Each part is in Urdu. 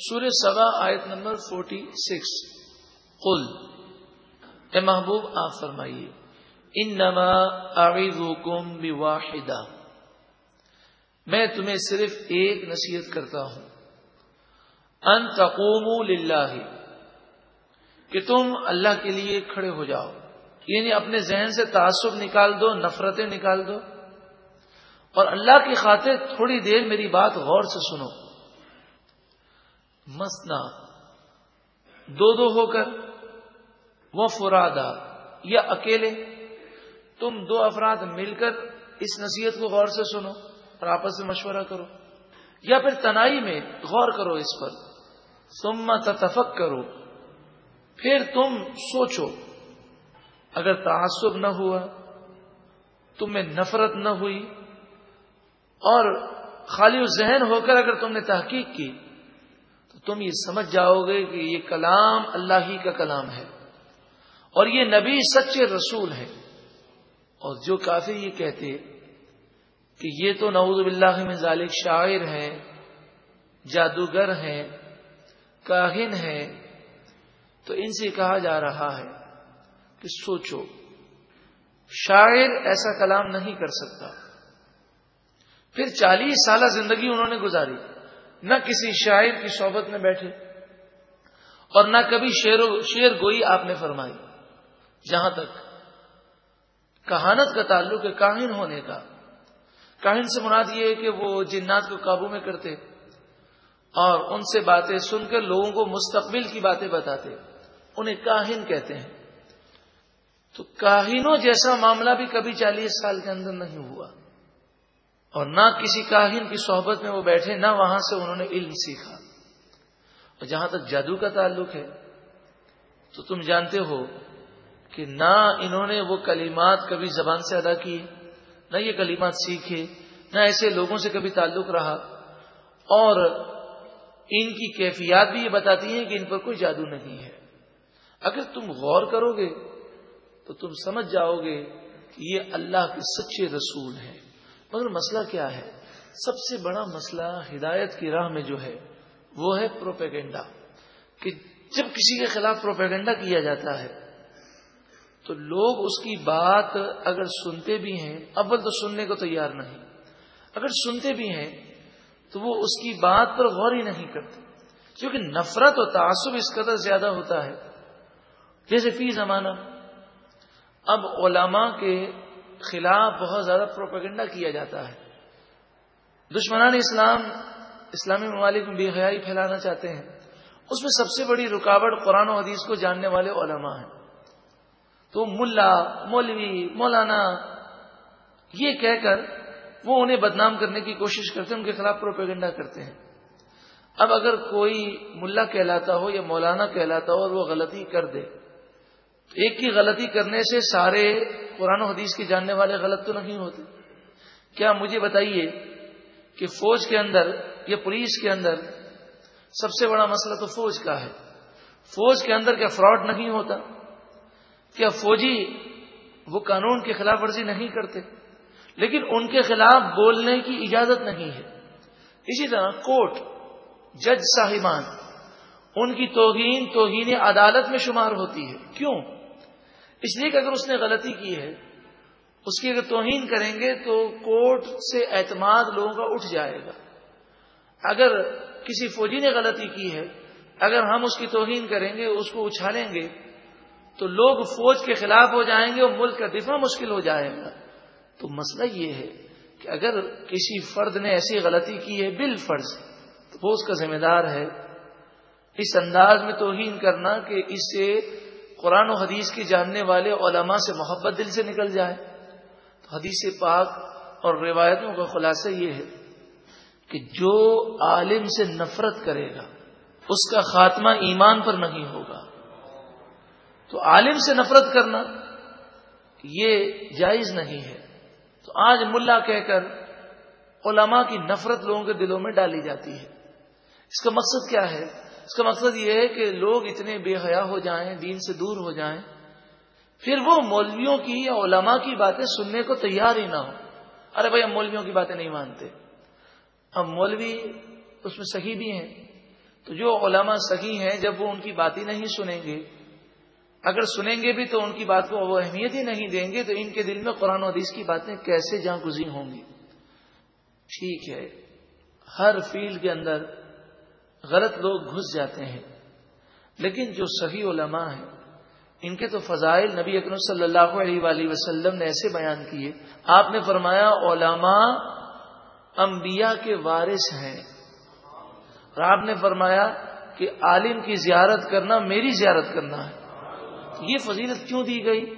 سورہ سبا آیت نمبر فورٹی سکس قل، اے محبوب، آپ فرمائیے ان نما آغم واحدہ میں تمہیں صرف ایک نصیحت کرتا ہوں، ان تقوم للہ، کہ تم اللہ کے لیے کھڑے ہو جاؤ۔ یعنی اپنے ذہن سے تعصب نکال دو، نفرتیں نکال دو۔ اور اللہ کی خاطر تھوڑی دیر میری بات غور سے سنو۔ مسنا دو دو ہو کر، وہ فرادا یا اکیلے۔ تم دو افراد مل کر اس نصیحت کو غور سے سنو اور آپس میں مشورہ کرو۔ یا پھر تنائی میں غور کرو اس پر۔ سما تفق کرو پھر تم سوچو، اگر تعصب نہ ہوا تمہیں نفرت نہ ہوئی، اور خالی ذہن ہو کر اگر تم نے تحقیق کی تم یہ سمجھ جاؤ گے کہ یہ کلام اللہ ہی کا کلام ہے اور یہ نبی سچے رسول ہے اور جو کافی یہ کہتے کہ یہ تو نعوذ باللہ میں ذالک شاعر ہیں، جادوگر ہیں، کاہن ہیں۔ تو ان سے کہا جا رہا ہے کہ سوچو، شاعر ایسا کلام نہیں کر سکتا۔ پھر چالیس سالہ زندگی انہوں نے گزاری۔ نہ کسی شاعر کی صحبت میں بیٹھے اور نہ کبھی شیر و شیر گوئی آپ نے فرمائی۔ جہاں تک کہانت کا تعلق ہے کاہن ہونے کا۔ کاہن سے مراد یہ ہے کہ وہ جنات کو قابو میں کرتے اور ان سے باتیں سن کر لوگوں کو مستقبل کی باتیں بتاتے۔ انہیں کاہن کہتے ہیں۔ تو کاہنوں جیسا معاملہ بھی کبھی چالیس سال کے اندر نہیں ہوا۔ اور نہ کسی کاہن کی صحبت میں وہ بیٹھے، نہ وہاں سے انہوں نے علم سیکھا۔ اور جہاں تک جادو کا تعلق ہے، تو تم جانتے ہو کہ نہ انہوں نے وہ کلمات کبھی زبان سے ادا کیے، نہ یہ کلمات سیکھے، نہ ایسے لوگوں سے کبھی تعلق رہا۔ اور ان کی کیفیات بھی یہ بتاتی ہیں کہ ان پر کوئی جادو نہیں ہے۔ اگر تم غور کرو گے، تو تم سمجھ جاؤ گے کہ یہ اللہ کے سچے رسول ہیں۔ مگر مسئلہ کیا ہے؟ سب سے بڑا مسئلہ ہدایت کی راہ میں جو ہے، وہ ہے پروپیگنڈا۔ کہ جب کسی کے خلاف پروپیگنڈا کیا جاتا ہے، تو لوگ اس کی بات اگر سنتے بھی ہیں، اول تو سننے کو تیار نہیں۔ اگر سنتے بھی ہیں، تو وہ اس کی بات پر غور ہی نہیں کرتے۔ کیونکہ نفرت اور تعصب اس قدر زیادہ ہوتا ہے۔ جیسے فی زمانہ۔ اب علماء کے خلاف بہت زیادہ پروپیگنڈا کیا جاتا ہے۔ دشمنان اسلام، اسلامی ممالک میں بے حیائی پھیلانا چاہتے ہیں۔ اس میں سب سے بڑی رکاوٹ قرآن و حدیث کو جاننے والے علماء ہیں۔ تو ملا، مولوی، مولانا، یہ کہہ کر وہ انہیں بدنام کرنے کی کوشش کرتے ہیں، ان کے خلاف پروپیگنڈا کرتے ہیں۔ اب اگر کوئی ملا کہلاتا ہو یا مولانا کہلاتا ہو اور وہ غلطی کر دے ایک کی غلطی کرنے سے سارے قرآن و حدیث کے جاننے والے غلط تو نہیں ہوتے۔ کیا مجھے بتائیے کہ فوج کے اندر یا پولیس کے اندر سب سے بڑا مسئلہ تو فوج کا ہے۔ فوج کے اندر کیا فراڈ نہیں ہوتا؟ کیا فوجی وہ قانون کی خلاف ورزی نہیں کرتے؟ لیکن ان کے خلاف بولنے کی اجازت نہیں ہے۔ اسی طرح کوٹ جج صاحبان، ان کی توہین توہین عدالت میں شمار ہوتی ہے۔ کیوں؟ اس لیے کہ اگر اس نے غلطی کی ہے، اس کی اگر توہین کریں گے تو کوٹ سے اعتماد لوگوں کا اٹھ جائے گا۔ اگر کسی فوجی نے غلطی کی ہے، اگر ہم اس کی توہین کریں گے، اس کو اچھالیں گے، تو لوگ فوج کے خلاف ہو جائیں گے اور ملک کا دفاع مشکل ہو جائے گا۔ تو مسئلہ یہ ہے کہ اگر کسی فرد نے ایسی غلطی کی ہے بال فرض تو وہ اس کا ذمہ دار ہے۔ اس انداز میں توہین کرنا کہ اس سے قرآن و حدیث کے جاننے والے علماء سے محبت دل سے نکل جائے تو حدیث پاک اور روایتوں کا خلاصہ یہ ہے کہ جو عالم سے نفرت کرے گا، اس کا خاتمہ ایمان پر نہیں ہوگا۔ تو عالم سے نفرت کرنا یہ جائز نہیں ہے۔ تو آج ملا کہہ کر علماء کی نفرت لوگوں کے دلوں میں ڈالی جاتی ہے۔ اس کا مقصد کیا ہے؟ اس کا مقصد یہ ہے کہ لوگ اتنے بے حیا ہو جائیں، دین سے دور ہو جائیں، پھر وہ مولویوں کی یا علماء کی باتیں سننے کو تیار ہی نہ ہو ارے بھائی، ہم مولویوں کی باتیں نہیں مانتے۔ ہم مولوی اس میں صحیح بھی ہیں۔ تو جو علماء صحیح ہیں، جب وہ ان کی بات ہی نہیں سنیں گے، اگر سنیں گے بھی تو ان کی بات کو وہ اہمیت ہی نہیں دیں گے، تو ان کے دل میں قرآن و حدیث کی باتیں کیسے جہاں گزی ہوں گی؟ ٹھیک ہے۔ ہر فیلڈ کے اندر غلط لوگ گھس جاتے ہیں۔ لیکن جو صحیح علماء ہیں، ان کے تو فضائل نبی اکرم صلی اللہ علیہ وآلہ وسلم نے ایسے بیان کیے۔ آپ نے فرمایا، علماء انبیاء کے وارث ہیں۔ اور آپ نے فرمایا کہ عالم کی زیارت کرنا میری زیارت کرنا ہے۔ یہ فضیلت کیوں دی گئی؟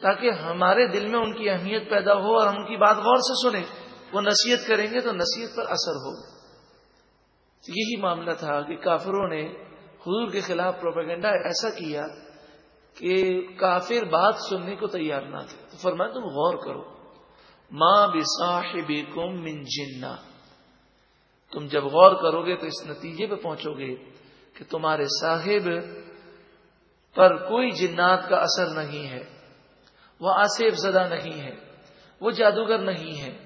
تاکہ ہمارے دل میں ان کی اہمیت پیدا ہو اور ہم ان کی بات غور سے سنیں۔ وہ نصیحت کریں گے تو نصیحت پر اثر یہی معاملہ تھا کہ کافروں نے حضور کے خلاف پروپیگنڈا ایسا کیا کہ کافر بات سننے کو تیار نہ تھے۔ تو فرمایا تم غور کرو۔ ماں بصاحبکم من جنہ۔ تم جب غور کرو گے تو اس نتیجے پہ پہنچو گے کہ تمہارے صاحب پر کوئی جنات کا اثر نہیں ہے۔ وہ آصف زدہ نہیں ہے۔ وہ جادوگر نہیں ہے۔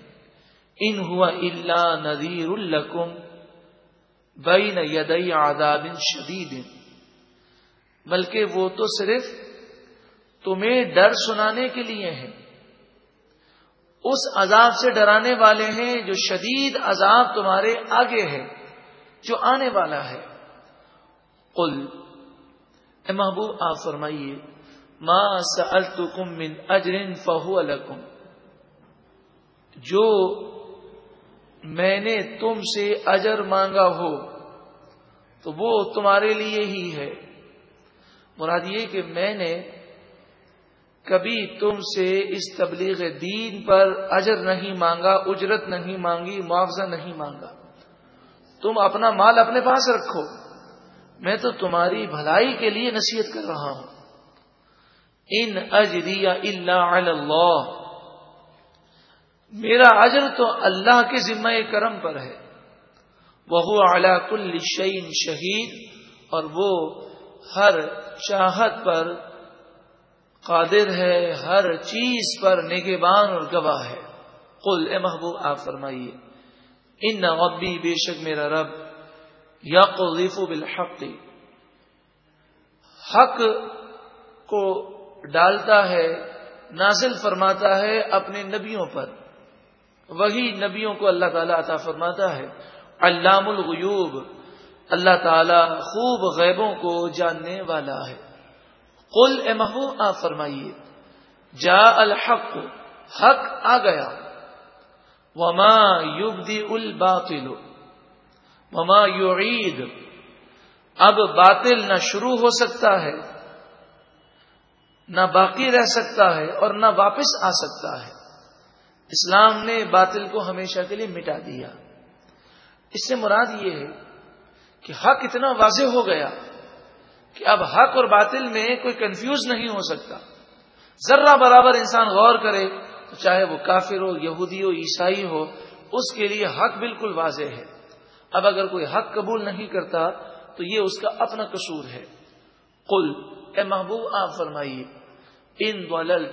ان ہوا اللہ نذیر القم بین یدئی آداب شدید۔ بلکہ وہ تو صرف تمہیں ڈر سنانے کے لیے ہیں۔ اس عذاب سے ڈرانے والے ہیں جو شدید عذاب تمہارے آگے ہے، جو آنے والا ہے۔ قل، اے محبوب، آپ فرمائیے، ما سألتکم من اجر فہو لکم۔ جو میں نے تم سے اجر مانگا ہو، تو وہ تمہارے لیے ہی ہے۔ مراد یہ کہ میں نے کبھی تم سے اس تبلیغ دین پر اجر نہیں مانگا، اجرت نہیں مانگی، معاوضہ نہیں مانگا۔ تم اپنا مال اپنے پاس رکھو۔ میں تو تمہاری بھلائی کے لیے نصیحت کر رہا ہوں۔ ان اجری اللہ۔ میرا اجر تو اللہ کے ذمہ کرم پر ہے۔ وہ اعلی کل شعین شہید، اور وہ ہر چاہت پر قادر ہے، ہر چیز پر نگبان اور گواہ ہے۔ قل، اے محبوب، آپ فرمائیے، ان نبی بے شک میرا رب یا قلیف بالحق۔ حق کو ڈالتا ہے، نازل فرماتا ہے اپنے نبیوں پر۔ وہی نبیوں کو اللہ تعالیٰ عطا فرماتا ہے۔ علام الغیوب، اللہ تعالیٰ خوب غیبوں کو جاننے والا ہے۔ قل اے محبوب، آپ فرمائیے جا الحق، حق آ گیا۔ وما یبدی الباطل، وما یعید۔ اب باطل نہ شروع ہو سکتا ہے، نہ باقی رہ سکتا ہے اور نہ واپس آ سکتا ہے۔ اسلام نے باطل کو ہمیشہ کے لیے مٹا دیا۔ اس سے مراد یہ ہے کہ حق اتنا واضح ہو گیا کہ اب حق اور باطل میں کوئی کنفیوز نہیں ہو سکتا۔ ذرہ برابر انسان غور کرے تو چاہے وہ کافر ہو، یہودی ہو، عیسائی ہو، اس کے لیے حق بالکل واضح ہے۔ اب اگر کوئی حق قبول نہیں کرتا تو یہ اس کا اپنا قصور ہے۔ قل، اے محبوب، آپ فرمائیے، ان ولل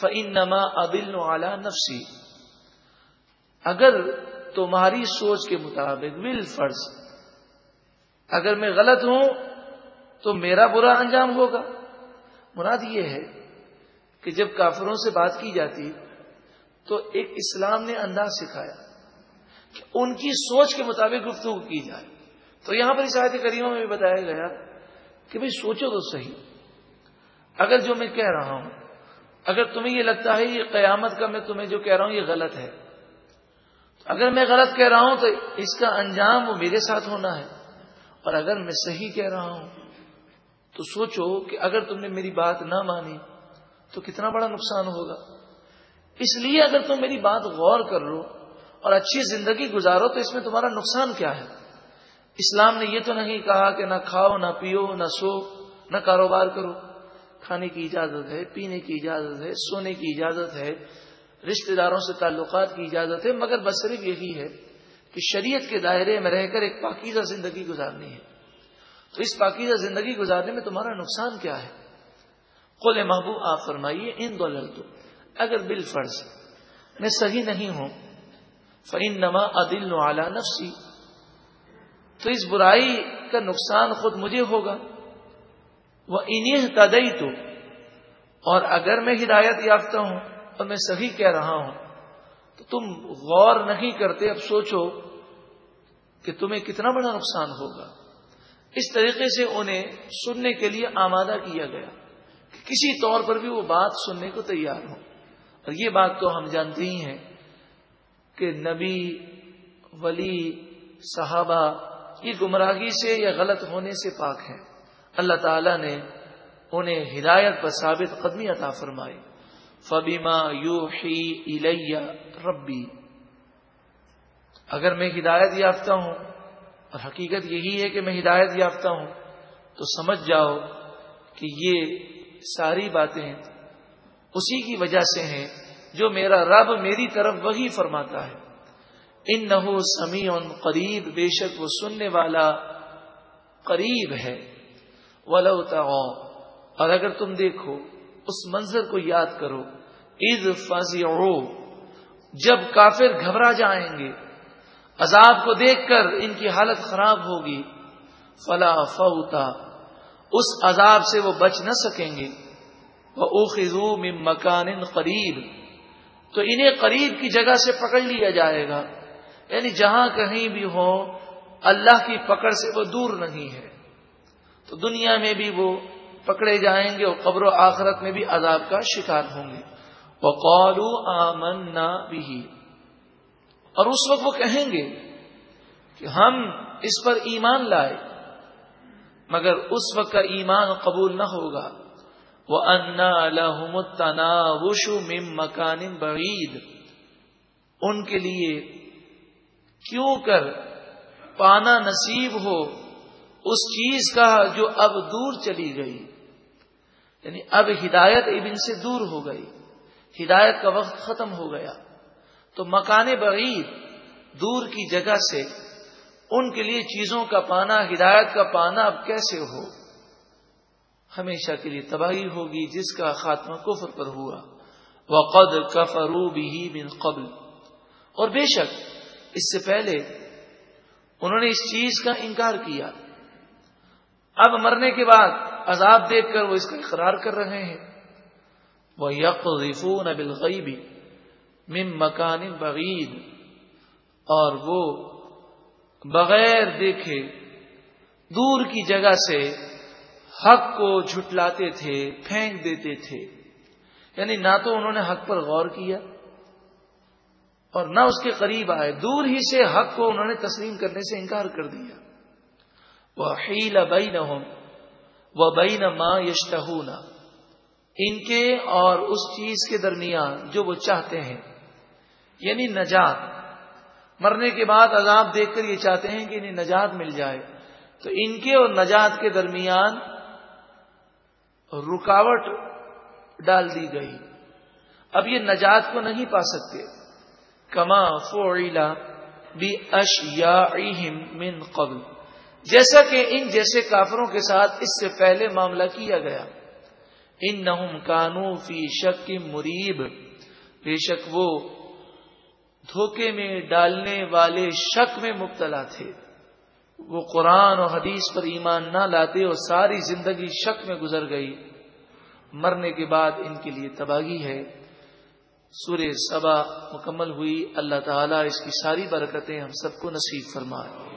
تو فن نما ابل اعلی نفسی اگر تمہاری سوچ کے مطابق ول فرض، اگر میں غلط ہوں تو میرا برا انجام ہوگا۔ مراد یہ ہے کہ جب کافروں سے بات کی جاتی تو ایک اسلام نے انداز سکھایا کہ ان کی سوچ کے مطابق گفتگو کی جائے۔ تو یہاں پر شاید کریموں میں بھی بتایا گیا کہ بھئی سوچو تو صحیح۔ اگر جو میں کہہ رہا ہوں اگر تمہیں یہ لگتا ہے یہ قیامت کا میں تمہیں جو کہہ رہا ہوں یہ غلط ہے، اگر میں غلط کہہ رہا ہوں تو اس کا انجام وہ میرے ساتھ ہونا ہے۔ اور اگر میں صحیح کہہ رہا ہوں تو سوچو کہ اگر تم نے میری بات نہ مانی تو کتنا بڑا نقصان ہوگا۔ اس لیے اگر تم میری بات غور کر لو اور اچھی زندگی گزارو تو اس میں تمہارا نقصان کیا ہے۔ اسلام نے یہ تو نہیں کہا کہ نہ کھاؤ، نہ پیو، نہ سو، نہ کاروبار کرو۔ کھانے کی اجازت ہے، پینے کی اجازت ہے، سونے کی اجازت ہے، رشتہ داروں سے تعلقات کی اجازت ہے، مگر بس صرف یہی ہے کہ شریعت کے دائرے میں رہ کر ایک پاکیزہ زندگی گزارنی ہے۔ تو اس پاکیزہ زندگی گزارنے میں تمہارا نقصان کیا ہے؟ قل محبوب، آپ فرمائیے، ان دو تو اگر بال فرض میں صحیح نہیں ہوں فعین نما عدل نفسی تو اس برائی کا نقصان خود مجھے ہوگا۔ وہ انہیں تدئی تو اور اگر میں ہدایت یافتہ ہوں اور میں صحیح کہہ رہا ہوں، تو تم غور نہیں کرتے، اب سوچو کہ تمہیں کتنا بڑا نقصان ہوگا۔ اس طریقے سے انہیں سننے کے لیے آمادہ کیا گیا کہ کسی طور پر بھی وہ بات سننے کو تیار ہو اور یہ بات تو ہم جانتے ہی ہیں کہ نبی، ولی، صحابہ یہ گمراہی سے یا غلط ہونے سے پاک ہیں۔ اللہ تعالی نے انہیں ہدایت پر ثابت قدمی عطا فرمائی۔ فبیما یو ہی ربی اگر میں ہدایت یافتہ ہوں، اور حقیقت یہی ہے کہ میں ہدایت یافتہ ہوں، تو سمجھ جاؤ کہ یہ ساری باتیں اسی کی وجہ سے ہیں جو میرا رب میری طرف وہی فرماتا ہے۔ ان نحو سمیع قریب بے شک وہ سننے والا قریب ہے۔ ولو اور اگر تم دیکھو، اس منظر کو یاد کرو۔ عید فضی جب کافر گھبرا جائیں گے، عذاب کو دیکھ کر ان کی حالت خراب ہوگی۔ فلا فوتا اس عذاب سے وہ بچ نہ سکیں گے۔ وہ اوخو مکان قریب تو انہیں قریب کی جگہ سے پکڑ لیا جائے گا۔ یعنی جہاں کہیں بھی ہو اللہ کی پکڑ سے وہ دور نہیں ہے۔ تو دنیا میں بھی وہ پکڑے جائیں گے اور قبر و آخرت میں بھی عذاب کا شکار ہوں گے۔ وہ قالو آمن بھی اور اس وقت وہ کہیں گے کہ ہم اس پر ایمان لائے، مگر اس وقت کا ایمان قبول نہ ہوگا۔ وہ انا الحمتنا وشو مم مکان بعید ان کے لیے کیوں کر پانا نصیب ہو؟ اس چیز کا جو اب دور چلی گئی یعنی اب ہدایت ابن سے دور ہو گئی، ہدایت کا وقت ختم ہو گیا۔ تو مکان بعید دور کی جگہ سے ان کے لیے چیزوں کا پانا، ہدایت کا پانا اب کیسے ہو؟ ہمیشہ کے لیے تباہی ہوگی، جس کا خاتمہ کفر پر ہوا۔ وہ قد کفرو بھی بن قبل۔ اور بے شک اس سے پہلے انہوں نے اس چیز کا انکار کیا۔ اب مرنے کے بعد عذاب دیکھ کر وہ اس کا اقرار کر رہے ہیں۔ وہ یق ریفون بالغیبی مم مکان بغید اور وہ بغیر دیکھے دور کی جگہ سے حق کو جھٹلاتے تھے، پھینک دیتے تھے۔ یعنی نہ تو انہوں نے حق پر غور کیا اور نہ اس کے قریب آئے، دور ہی سے حق کو انہوں نے تسلیم کرنے سے انکار کر دیا۔ وہ ہیل بئی نہ ہو وہ بئی نہ ماں ان کے اور اس چیز کے درمیان جو وہ چاہتے ہیں یعنی نجات۔ مرنے کے بعد عذاب دیکھ کر یہ چاہتے ہیں کہ انہیں نجات مل جائے۔ تو ان کے اور نجات کے درمیان رکاوٹ ڈال دی گئی۔ اب یہ نجات کو نہیں پا سکتے۔ کما فولا بی اش یا من قبل۔ جیسا کہ ان جیسے کافروں کے ساتھ اس سے پہلے معاملہ کیا گیا۔ ان نہ کانو فی شک مریب۔ بے شک وہ دھوکے میں ڈالنے والے شک میں مبتلا تھے۔ وہ قرآن اور حدیث پر ایمان نہ لاتے اور ساری زندگی شک میں گزر گئی۔ مرنے کے بعد ان کے لیے تباہی ہے۔ سورہ سبا مکمل ہوئی۔ اللہ تعالیٰ اس کی ساری برکتیں ہم سب کو نصیب فرمائے۔